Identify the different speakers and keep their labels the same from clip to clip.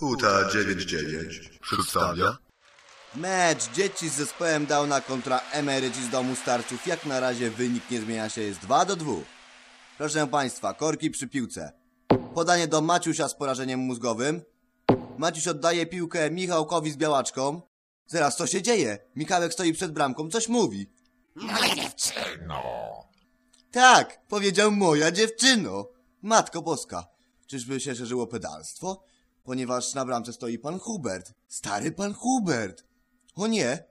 Speaker 1: Huta 99 przedstawia
Speaker 2: Mecz dzieci z zespołem Downa kontra emeryci z domu starców. Jak na razie wynik nie zmienia się, jest 2 do 2. Proszę Państwa, korki przy piłce. Podanie do Maciusia z porażeniem mózgowym. Maciuś oddaje piłkę Michałkowi z białaczką. Zaraz, co się dzieje? Michałek stoi przed bramką, coś mówi.
Speaker 3: Moja dziewczyno!
Speaker 2: Tak, powiedział moja dziewczyno. Matko Boska, czyżby się szerzyło pedalstwo? Ponieważ na bramce stoi pan Hubert. Stary pan Hubert. O nie,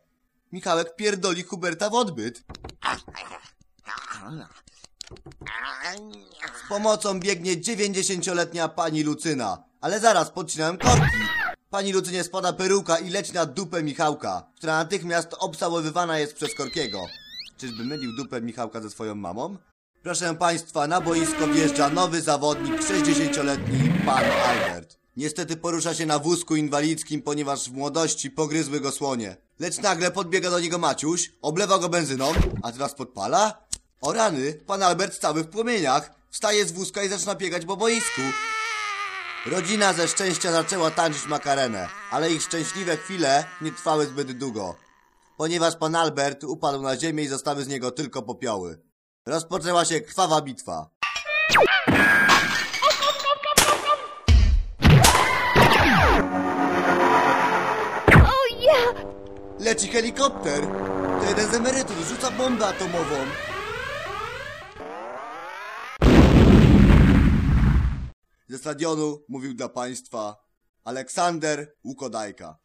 Speaker 2: Michałek pierdoli Huberta w odbyt. Z pomocą biegnie 90-letnia pani Lucyna. Ale zaraz, podcinałem korki. Pani Lucynie spada peruka i leci na dupę Michałka, która natychmiast obsałowywana jest przez Korkiego. Czyżby mylił dupę Michałka ze swoją mamą? Proszę Państwa, na boisko wjeżdża nowy zawodnik, 60-letni pan Albert. Niestety porusza się na wózku inwalidzkim, ponieważ w młodości pogryzły go słonie. Lecz nagle podbiega do niego Maciuś, oblewa go benzyną, a teraz podpala? O rany, pan Albert cały w płomieniach. Wstaje z wózka i zaczyna biegać po boisku. Rodzina ze szczęścia zaczęła tańczyć makarenę, ale ich szczęśliwe chwile nie trwały zbyt długo, ponieważ pan Albert upadł na ziemię i zostały z niego tylko popioły. Rozpoczęła się krwawa bitwa. Leci helikopter! To jeden z emerytów rzuca bombę atomową. Ze stadionu mówił dla państwa Aleksander Łukodajka.